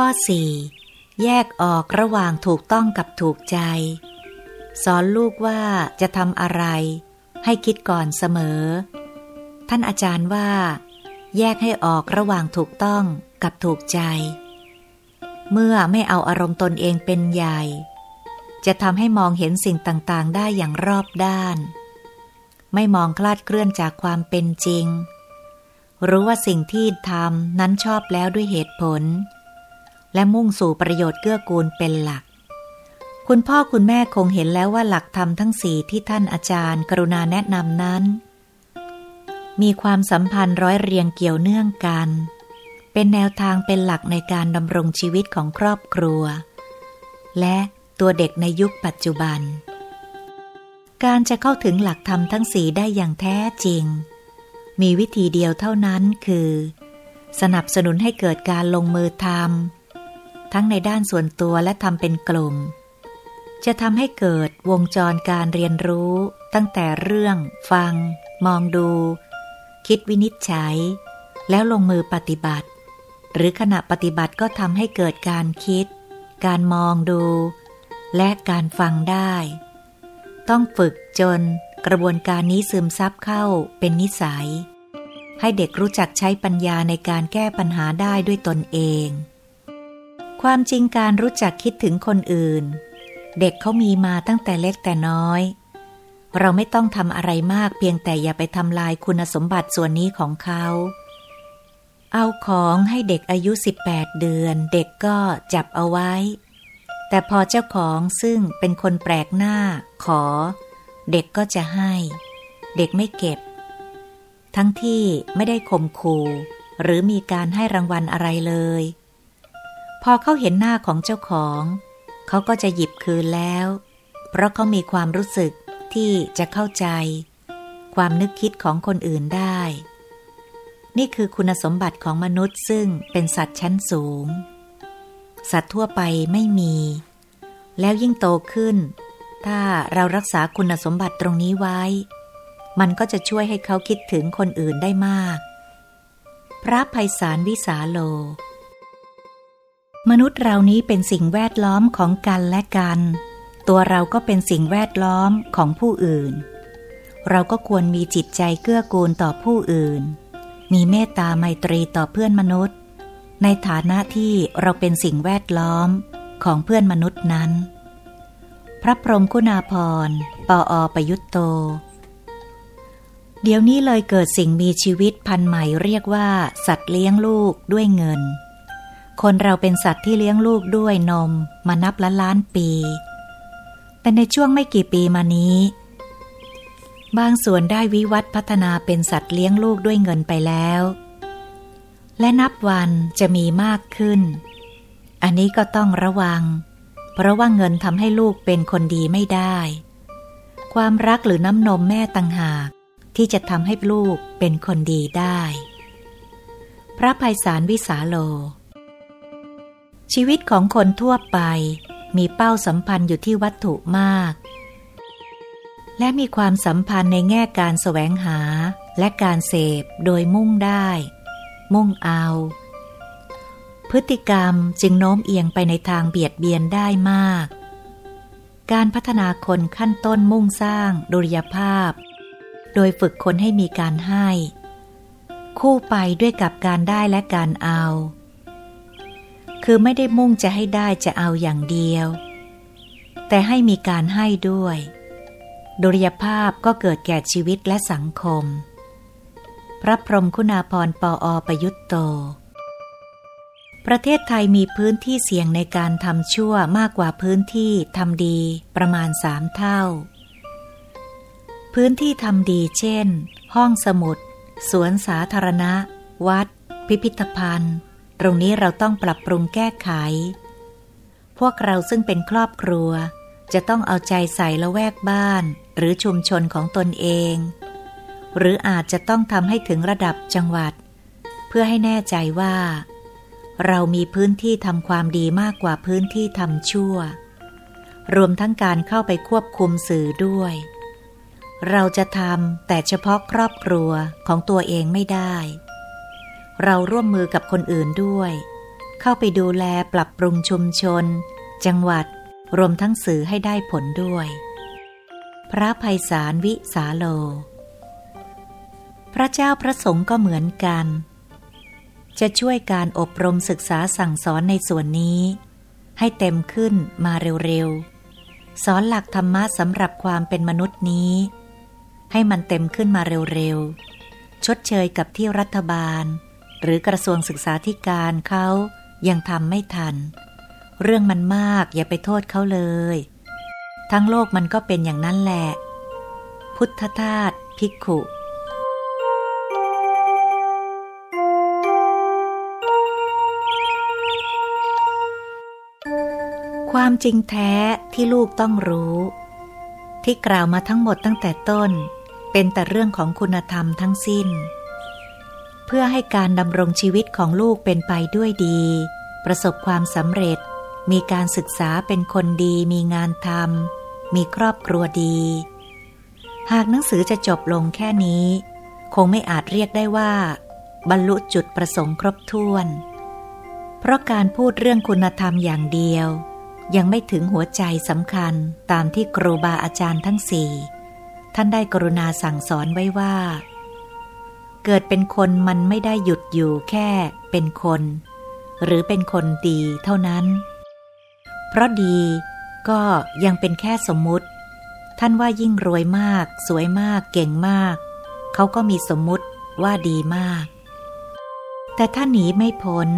ข้อ 4. แยกออกระหว่างถูกต้องกับถูกใจ สอนลูกว่าจะทำอะไร ให้คิดก่อนเสมอ ท่านอาจารย์ว่า แยกให้ออกระหว่างถูกต้องกับถูกใจ เมื่อไม่เอาอารมณ์ตนเองเป็นใหญ่ จะทำให้มองเห็นสิ่งต่างๆ ได้อย่างรอบด้าน ไม่มองคลาดเคลื่อนจากความเป็นจริง รู้ว่าสิ่งที่ทำนั้นชอบแล้วด้วยเหตุผล และมุ่งสู่ประโยชน์เกื้อกูลเป็นหลัก คุณพ่อคุณแม่คงเห็นแล้วว่าหลักธรรมทั้งสี่ที่ท่านอาจารย์ กรุณาแนะนำนั้น มีความสัมพันธ์ร้อยเรียงเกี่ยวเนื่องกัน เป็นแนวทางเป็นหลักในการดำรงชีวิตของครอบครัว และตัวเด็กในยุคปัจจุบัน การจะเข้าถึงหลักธรรมทั้งสี่ได้อย่างแท้จริง มีวิธีเดียวเท่านั้นคือ สนับสนุนให้เกิดการลงมือทำ ทั้งในด้านส่วนตัวและทำเป็นกลุ่ม จะทำให้เกิดวงจรการเรียนรู้ตั้งแต่เรื่อง ฟัง มองดู คิดวินิจฉัย แล้วลงมือปฏิบัติ หรือขณะปฏิบัติก็ทำให้เกิดการคิด การมองดู และการฟังได้ ต้องฝึกจนกระบวนการนี้ซึมซับเข้าเป็นนิสัย ให้เด็กรู้จักใช้ปัญญาในการแก้ปัญหาได้ด้วยตนเอง ความจริงการรู้จักคิดถึงคนอื่น เด็กเขามีมาตั้งแต่เล็กแต่น้อย เราไม่ต้องทำอะไรมากเพียงแต่อย่าไปทำลายคุณสมบัติส่วนนี้ของเขา เอาของให้เด็กอายุ 18 เดือน เด็กก็จับเอาไว้ แต่พอเจ้าของซึ่งเป็นคนแปลกหน้า ขอ เด็กก็จะให้ เด็กไม่เก็บ ทั้งที่ไม่ได้ข่มขู่หรือมีการให้รางวัลอะไรเลย พอเขาเห็นหน้าของเจ้าของ เขาก็จะหยิบคืนแล้ว เพราะเขามีความรู้สึกที่จะเข้าใจ ความนึกคิดของคนอื่นได้ นี่คือคุณสมบัติของมนุษย์ซึ่งเป็นสัตว์ชั้นสูง สัตว์ทั่วไปไม่มี แล้วยิ่งโตขึ้น ถ้าเรารักษาคุณสมบัติตรงนี้ไว้ มันก็จะช่วยให้เขาคิดถึงคนอื่นได้มาก พระภัยสารวิสาโล มนุษย์เรานี้เป็นสิ่งแวดล้อมของกันและกัน ตัวเราก็เป็นสิ่งแวดล้อมของผู้อื่น เราก็ควรมีจิตใจเกื้อกูลต่อผู้อื่น มีเมตตาไมตรีต่อเพื่อนมนุษย์ ในฐานะที่เราเป็นสิ่งแวดล้อมของเพื่อนมนุษย์นั้น พระพรหมคุณาภรณ์ปออประยุตโต เดี๋ยวนี้เลยเกิดสิ่งมีชีวิตพันใหม่เรียกว่า สัตว์เลี้ยงลูกด้วยเงิน คนเราเป็นสัตว์ที่เลี้ยงลูกด้วยนมมานับล้านล้านปี แต่ในช่วงไม่กี่ปีมานี้ บางส่วนได้วิวัฒน์พัฒนาเป็นสัตว์เลี้ยงลูกด้วยเงินไปแล้ว และนับวันจะมีมากขึ้น อันนี้ก็ต้องระวัง เพราะว่าเงินทำให้ลูกเป็นคนดีไม่ได้ ความรักหรือน้ำนมแม่ต่างหากที่จะทำให้ลูกเป็นคนดีได้ พระภัยสารวิสาโล ชีวิตของคนทั่วไปมีเป้าสัมพันธ์อยู่ที่วัตถุมาก และมีความสัมพันธ์ในแง่การแสวงหาและการเสพโดยมุ่งได้ มุ่งเอา พฤติกรรมจึงโน้มเอียงไปในทางเบียดเบียนได้มาก การพัฒนาคนขั้นต้นมุ่งสร้างดุลยภาพ โดยฝึกคนให้มีการให้ คู่ไปด้วยกับการได้และการเอา คือไม่ได้มุ่งจะให้ได้จะเอาอย่างเดียว แต่ให้มีการให้ด้วย ดุลยภาพก็เกิดแก่ชีวิตและสังคม พระพรหมคุณาภรณ์ปออประยุตโต ประเทศไทยมีพื้นที่เสี่ยงในการทำชั่วมากกว่าพื้นที่ทำดีประมาณสามเท่า พื้นที่ทำดีเช่น ห้องสมุด สวนสาธารณะ วัด พิพิธภัณฑ์ ตรงนี้เราต้องปรับปรุงแก้ไข พวกเราซึ่งเป็นครอบครัว จะต้องเอาใจใส่ละแวกบ้าน หรือชุมชนของตนเอง หรืออาจจะต้องทำให้ถึงระดับจังหวัด เพื่อให้แน่ใจว่า เรามีพื้นที่ทำความดีมากกว่าพื้นที่ทำชั่ว รวมทั้งการเข้าไปควบคุมสื่อด้วย เราจะทำแต่เฉพาะครอบครัวของตัวเองไม่ได้ เราร่วมมือกับคนอื่นด้วย เข้าไปดูแลปรับปรุงชุมชน จังหวัด รวมทั้งสื่อให้ได้ผลด้วย พระภัยสารวิสาโล พระเจ้าพระสงฆ์ก็เหมือนกัน จะช่วยการอบรมศึกษาสั่งสอนในส่วนนี้ ให้เต็มขึ้นมาเร็วๆ สอนหลักธรรมะสำหรับความเป็นมนุษย์นี้ ให้มันเต็มขึ้นมาเร็วๆ ชดเชยกับที่รัฐบาล หรือกระทรวงศึกษาธิการเขายังทำไม่ทัน เรื่องมันมากอย่าไปโทษเขาเลย ทั้งโลกมันก็เป็นอย่างนั้นแหละ พุทธทาสภิกขุความจริงแท้ที่ลูกต้องรู้ ที่กล่าวมาทั้งหมดตั้งแต่ต้น เป็นแต่เรื่องของคุณธรรมทั้งสิ้น เพื่อให้การดำรงชีวิตของลูกเป็นไปด้วยดี ประสบความสำเร็จ มีการศึกษาเป็นคนดี มีงานทำมีครอบครัวดี หากหนังสือจะจบลงแค่นี้ คงไม่อาจเรียกได้ว่า บรรลุจุดประสงค์ครบถ้วน เพราะการพูดเรื่องคุณธรรมอย่างเดียว ยังไม่ถึงหัวใจสำคัญตามที่ครูบาอาจารย์ทั้งสี่ท่านได้กรุณาสั่งสอนไว้ว่า เกิดเป็นคนมันไม่ได้หยุดอยู่แค่เป็นคน หรือเป็นคนดีเท่านั้น เพราะดีก็ยังเป็นแค่สมมุติ ท่านว่ายิ่งรวยมาก สวยมากเก่งมาก เขาก็มีสมมุติว่าดีมาก แต่ถ้าหนีไม่พ้น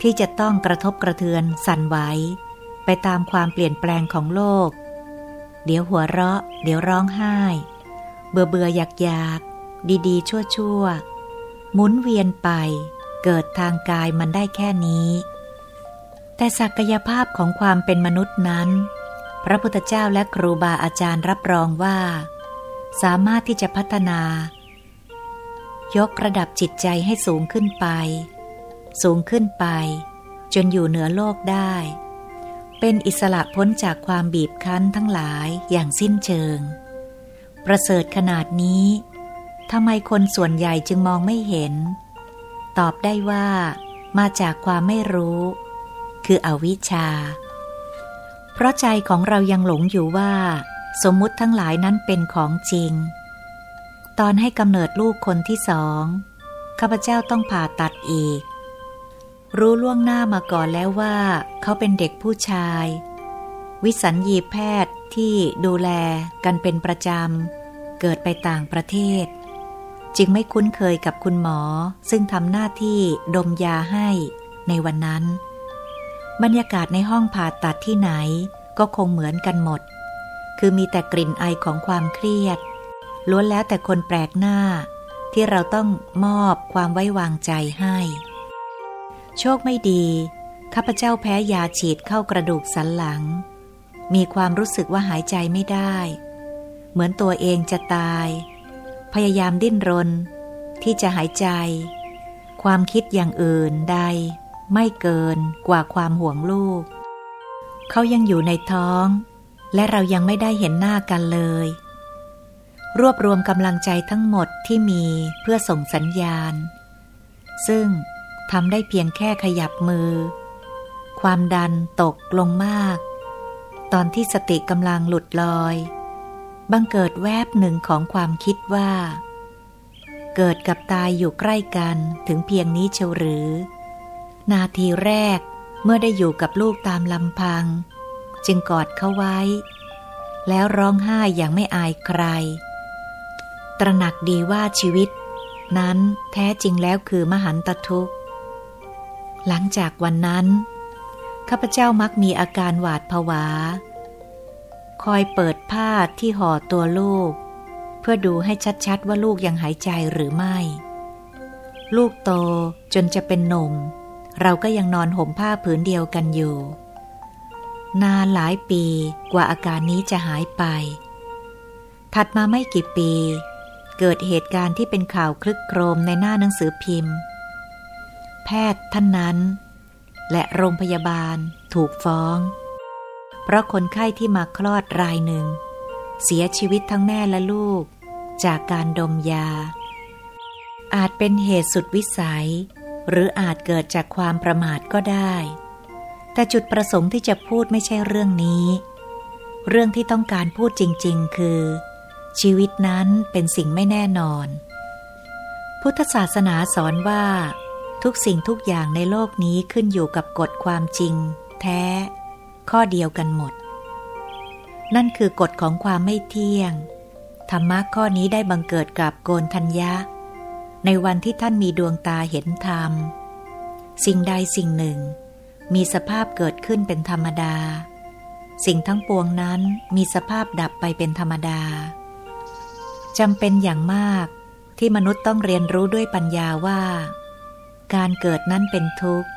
ที่จะต้องกระทบกระเทือนสั่นไหวไปตามความเปลี่ยนแปลงของโลก เดี๋ยวหัวเราะ เดี๋ยวร้องไห้ เบื่อเบื่ออยากอยาก ดีๆ ชั่วชั่วหมุนเวียนไป เกิดทางกายมันได้แค่นี้ แต่ศักยภาพของความเป็นมนุษย์นั้น พระพุทธเจ้าและครูบาอาจารย์รับรองว่า สามารถที่จะพัฒนา ยกระดับจิตใจให้สูงขึ้นไป สูงขึ้นไป จนอยู่เหนือโลกได้ เป็นอิสระพ้นจากความบีบคั้นทั้งหลายอย่างสิ้นเชิงประเสริฐขนาดนี้ ทำไมคนส่วนใหญ่จึงมองไม่เห็น ตอบได้ว่ามาจากความไม่รู้ คืออวิชชา เพราะใจของเรายังหลงอยู่ว่า สมมุติทั้งหลายนั้นเป็นของจริง ตอนให้กำเนิดลูกคนที่สองข้าพเจ้าต้องผ่าตัดอีก รู้ล่วงหน้ามาก่อนแล้วว่า เขาเป็นเด็กผู้ชาย วิสัญญีแพทย์ที่ดูแลกันเป็นประจำเกิดไปต่างประเทศ จึงไม่คุ้นเคยกับคุณหมอ ซึ่งทำหน้าที่ดมยาให้ในวันนั้น บรรยากาศในห้องผ่าตัดที่ไหนก็คงเหมือนกันหมด คือมีแต่กลิ่นไอของความเครียด ล้วนแล้วแต่คนแปลกหน้า ที่เราต้องมอบความไว้วางใจให้ โชคไม่ดี ข้าพเจ้าแพ้ยาฉีดเข้ากระดูกสันหลัง มีความรู้สึกว่าหายใจไม่ได้ เหมือนตัวเองจะตาย พยายามดิ้นรน ที่จะหายใจ ความคิดอย่างอื่นใด ไม่เกินกว่าความห่วงลูก เขายังอยู่ในท้อง และเรายังไม่ได้เห็นหน้ากันเลย รวบรวมกำลังใจทั้งหมดที่มีเพื่อส่งสัญญาณ ซึ่งทำได้เพียงแค่ขยับมือ ความดันตกลงมาก ตอนที่สติกำลังหลุดลอย บังเกิดแวบหนึ่งของความคิดว่า เกิดกับตายอยู่ใกล้กันถึงเพียงนี้เชียวหรือ นาทีแรกเมื่อได้อยู่กับลูกตามลำพัง จึงกอดเขาไว้ แล้วร้องไห้อย่างไม่อายใคร ตระหนักดีว่าชีวิต นั้นแท้จริงแล้วคือมหันตทุกข์ หลังจากวันนั้นข้าพเจ้ามักมีอาการหวาดผวา คอยเปิดผ้าที่ห่อตัวลูก เพื่อดูให้ชัดๆว่าลูกยังหายใจหรือไม่ ลูกโตจนจะเป็นหนุ่ม เราก็ยังนอนห่มผ้าผืนเดียวกันอยู่ นานหลายปีกว่าอาการนี้จะหายไป ถัดมาไม่กี่ปี เกิดเหตุการณ์ที่เป็นข่าวคลึกโครมในหน้าหนังสือพิมพ์ แพทย์ท่านนั้น และโรงพยาบาลถูกฟ้อง เพราะคนไข้ที่มาคลอดรายหนึ่ง เสียชีวิตทั้งแม่และลูก จากการดมยา อาจเป็นเหตุสุดวิสัย หรืออาจเกิดจากความประมาทก็ได้ แต่จุดประสงค์ที่จะพูดไม่ใช่เรื่องนี้ เรื่องที่ต้องการพูดจริง ๆ คือ ชีวิตนั้นเป็นสิ่งไม่แน่นอน พุทธศาสนาสอนว่า ทุกสิ่งทุกอย่างในโลกนี้ขึ้นอยู่กับกฎความจริง แท้ ข้อเดียวกันหมด นั่นคือกฎของความไม่เที่ยง ธรรมะข้อนี้ได้บังเกิดกับโกนทัญญะ ในวันที่ท่านมีดวงตาเห็นธรรม สิ่งใดสิ่งหนึ่ง มีสภาพเกิดขึ้นเป็นธรรมดา สิ่งทั้งปวงนั้นมีสภาพดับไปเป็นธรรมดาจำเป็นอย่างมากที่มนุษย์ต้องเรียนรู้ด้วยปัญญาว่า การเกิดนั้นเป็นทุกข์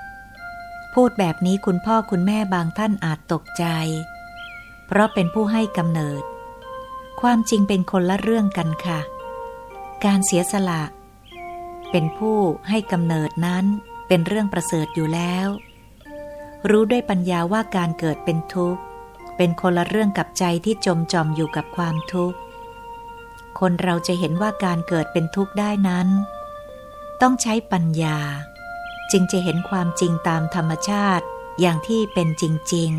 พูดแบบนี้คุณพ่อคุณแม่บางท่านอาจตกใจ เพราะเป็นผู้ให้กำเนิด ความจริงเป็นคนละเรื่องกันค่ะ การเสียสละ เป็นผู้ให้กำเนิดนั้นเป็นเรื่องประเสริฐอยู่แล้ว รู้ด้วยปัญญาว่าการเกิดเป็นทุกข์ เป็นคนละเรื่องกับใจที่จมจอมอยู่กับความทุกข์ คนเราจะเห็นว่าการเกิดเป็นทุกข์ได้นั้น ต้องใช้ปัญญา จึงจะเห็นความจริงตามธรรมชาติอย่างที่เป็นจริง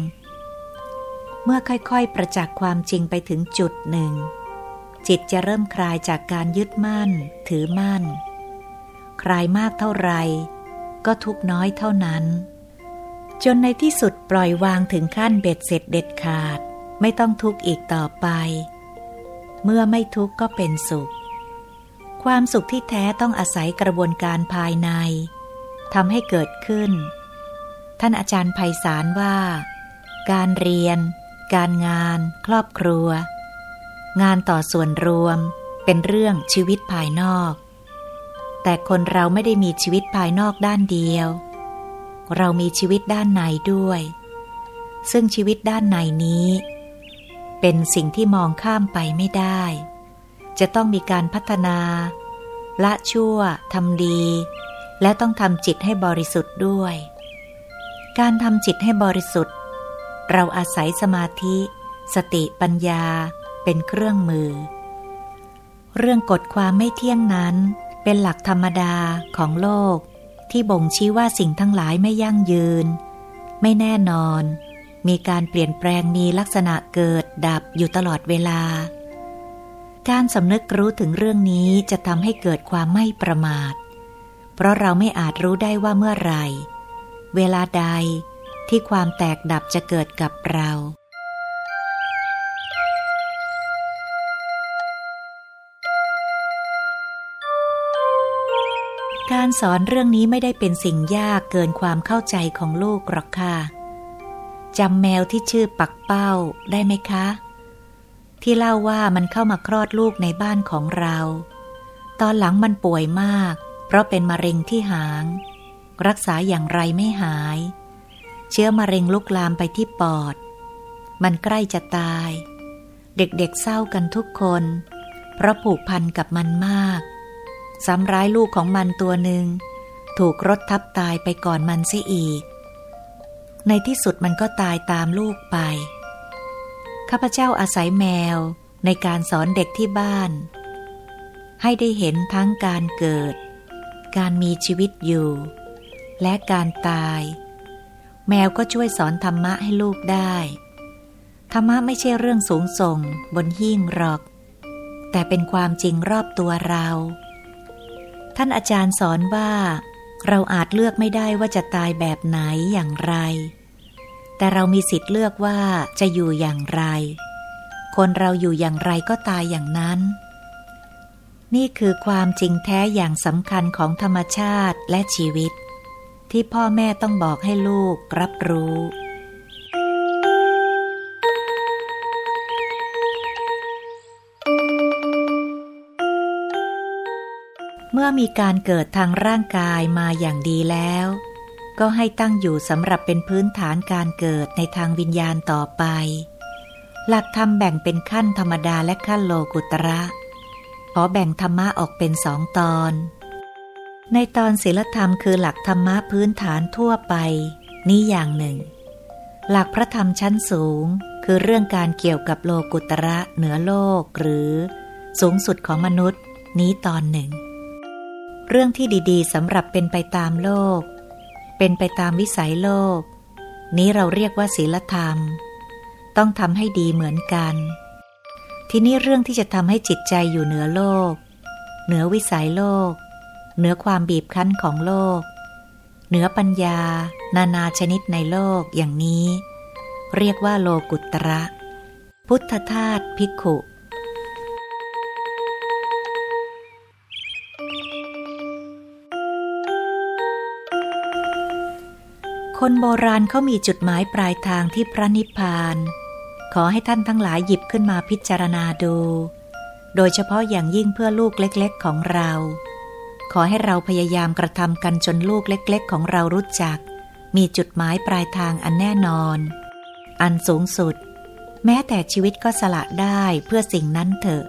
ๆ เมื่อค่อยๆ ประจักษ์ความจริงไปถึงจุดหนึ่ง จิตจะเริ่มคลายจากการยึดมั่น ถือมั่น คลายมากเท่าไร ก็ทุกน้อยเท่านั้น จนในที่สุดปล่อยวางถึงขั้นเบ็ดเสร็จเด็ดขาด ไม่ต้องทุกข์อีกต่อไป เมื่อไม่ทุกข์ก็เป็นสุข ความสุขที่แท้ต้องอาศัยกระบวนการภายใน ทำให้เกิดขึ้น ท่านอาจารย์ไพศาลว่า การเรียน การงาน ครอบครัว งานต่อส่วนรวม เป็นเรื่องชีวิตภายนอก แต่คนเราไม่ได้มีชีวิตภายนอกด้านเดียว เรามีชีวิตด้านในด้วย ซึ่งชีวิตด้านในนี้ เป็นสิ่งที่มองข้ามไปไม่ได้ จะต้องมีการพัฒนา ละชั่วทำดี และต้องทำจิตให้บริสุทธิ์ด้วย การทำจิตให้บริสุทธิ์ เราอาศัยสมาธิ สติปัญญาเป็นเครื่องมือ เรื่องกฎความไม่เที่ยงนั้น เป็นหลักธรรมดาของโลก ที่บ่งชี้ว่าสิ่งทั้งหลายไม่ยั่งยืน ไม่แน่นอน มีการเปลี่ยนแปลงมีลักษณะเกิดดับอยู่ตลอดเวลา การสำนึกรู้ถึงเรื่องนี้จะทำให้เกิดความไม่ประมาท เพราะเราไม่อาจรู้ได้ว่าเมื่อไร เวลาใดที่ความแตกดับจะเกิดกับเรา การสอนเรื่องนี้ไม่ได้เป็นสิ่งยากเกินความเข้าใจของลูกหรอกค่ะจำแมวที่ชื่อปักเป้าได้ไหมคะ ที่เล่าว่ามันเข้ามาคลอดลูกในบ้านของเรา ตอนหลังมันป่วยมาก เพราะเป็นมะเร็งที่หาง รักษาอย่างไรไม่หาย เชื้อมะเร็งลุกลามไปที่ปอด มันใกล้จะตาย เด็กๆเศร้ากันทุกคน เพราะผูกพันกับมันมาก ซ้ำร้ายลูกของมันตัวหนึ่ง ถูกรถทับตายไปก่อนมันเสียอีก ในที่สุดมันก็ตายตามลูกไป ข้าพเจ้าอาศัยแมวในการสอนเด็กที่บ้าน ให้ได้เห็นทั้งการเกิด การมีชีวิตอยู่ และการตาย แมวก็ช่วยสอนธรรมะให้ลูกได้ ธรรมะไม่ใช่เรื่องสูงส่งบนหิ้งหรอก แต่เป็นความจริงรอบตัวเรา ท่านอาจารย์สอนว่า เราอาจเลือกไม่ได้ว่าจะตายแบบไหนอย่างไร แต่เรามีสิทธิ์เลือกว่าจะอยู่อย่างไร คนเราอยู่อย่างไรก็ตายอย่างนั้น นี่คือความจริงแท้อย่างสำคัญของธรรมชาติและชีวิต ที่พ่อแม่ต้องบอกให้ลูกรับรู้เมื่อมีการเกิดทางร่างกายมาอย่างดีแล้ว ก็ให้ตั้งอยู่สำหรับเป็นพื้นฐานการเกิดในทางวิญญาณต่อไป หลักธรรมแบ่งเป็นขั้นธรรมดาและขั้นโลกุตระ ขอแบ่งธรรมะออกเป็นสองตอน ในตอนศีลธรรมคือหลักธรรมะพื้นฐานทั่วไป นี้อย่างหนึ่ง หลักพระธรรมชั้นสูง คือเรื่องการเกี่ยวกับโลกุตระเหนือโลกหรือ สูงสุดของมนุษย์ นี้ตอนหนึ่ง เรื่องที่ดีๆสำหรับเป็นไปตามโลก เป็นไปตามวิสัยโลก นี้เราเรียกว่าศีลธรรม ต้องทำให้ดีเหมือนกัน ทีนี้เรื่องที่จะทำให้จิตใจอยู่เหนือโลก เหนือวิสัยโลก เหนือความบีบคั้นของโลก เหนือปัญญา นานาชนิดในโลกอย่างนี้ เรียกว่าโลกุตระ พุทธทาสภิกขุคนโบราณเขามีจุดหมายปลายทางที่พระนิพพาน ขอให้ท่านทั้งหลายหยิบขึ้นมาพิจารณาดู โดยเฉพาะอย่างยิ่งเพื่อลูกเล็กๆของเรา ขอให้เราพยายามกระทำกันจนลูกเล็กๆ ของเรารู้จัก มีจุดหมายปลายทางอันแน่นอน อันสูงสุด แม้แต่ชีวิตก็สละได้เพื่อสิ่งนั้นเถอะ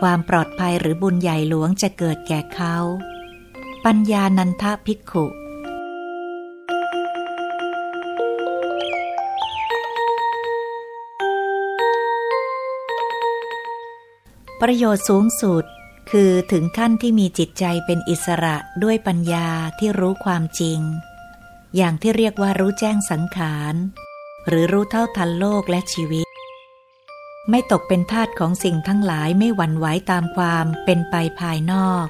ความปลอดภัยหรือบุญใหญ่หลวงจะเกิดแก่เขา ปัญญานันทภิกขุ ประโยชน์สูงสุดคือถึงขั้นที่มีจิตใจเป็นอิสระด้วยปัญญาที่รู้ความจริง อย่างที่เรียกว่ารู้แจ้งสังขาร หรือรู้เท่าทันโลกและชีวิต ไม่ตกเป็นทาสของสิ่งทั้งหลายไม่หวั่นไหวตามความเป็นไปภายนอก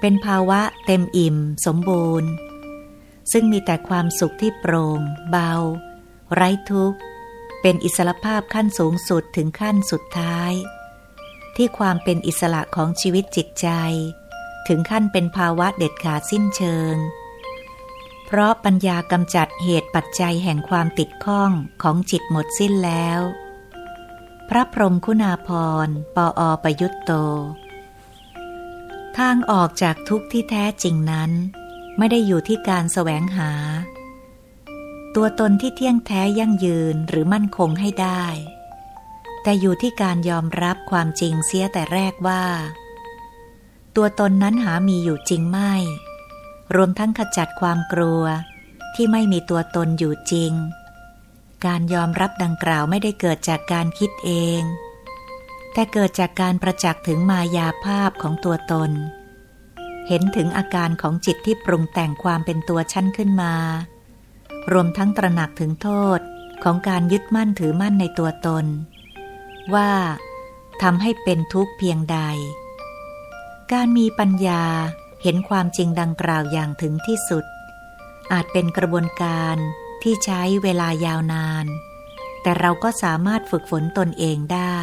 เป็นภาวะเต็มอิ่ม สมบูรณ์ ซึ่งมีแต่ความสุขที่โปร่งเบา ไร้ทุกข์ เป็นอิสรภาพขั้นสูงสุดถึงขั้นสุดท้าย ที่ความเป็นอิสระของชีวิตจิตใจ ถึงขั้นเป็นภาวะเด็ดขาดสิ้นเชิง เพราะปัญญากำจัดเหตุปัจจัยแห่งความติดข้องของจิตหมดสิ้นแล้ว พระพรหมคุณาพรปออประยุตโต ทางออกจากทุกข์ที่แท้จริงนั้น ไม่ได้อยู่ที่การแสวงหา ตัวตนที่เที่ยงแท้ยั่งยืนหรือมั่นคงให้ได้ แต่อยู่ที่การยอมรับความจริงเสียแต่แรกว่า ตัวตนนั้นหามีอยู่จริงไม่ รวมทั้งขจัดความกลัวที่ไม่มีตัวตนอยู่จริง การยอมรับดังกล่าวไม่ได้เกิดจากการคิดเอง แต่เกิดจากการประจักษ์ถึงมายาภาพของตัวตน เห็นถึงอาการของจิตที่ปรุงแต่งความเป็นตัวชั้นขึ้นมา รวมทั้งตระหนักถึงโทษของการยึดมั่นถือมั่นในตัวตน ว่าทำให้เป็นทุกข์เพียงใด การมีปัญญาเห็นความจริงดังกล่าวอย่างถึงที่สุด อาจเป็นกระบวนการที่ใช้เวลายาวนาน แต่เราก็สามารถฝึกฝนตนเองได้